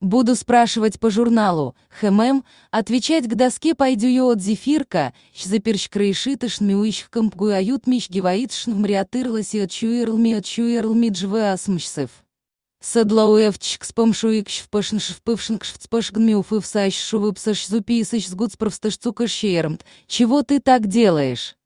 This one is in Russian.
Буду спрашивать по журналу, хмм, отвечать к доске пойдю я от зефирка, заперщ крейшитыш мюищ компгуают мищ гиваитшн вмриатырласи отчуирлми отчуирлми джвеасмщсев. Садлауевчик спомшуикщ впашнш впывшнкш вцпашгмюфывсащ шувыпсаш зуписыш сгуцпровсташ цукашермт. Чего ты так делаешь?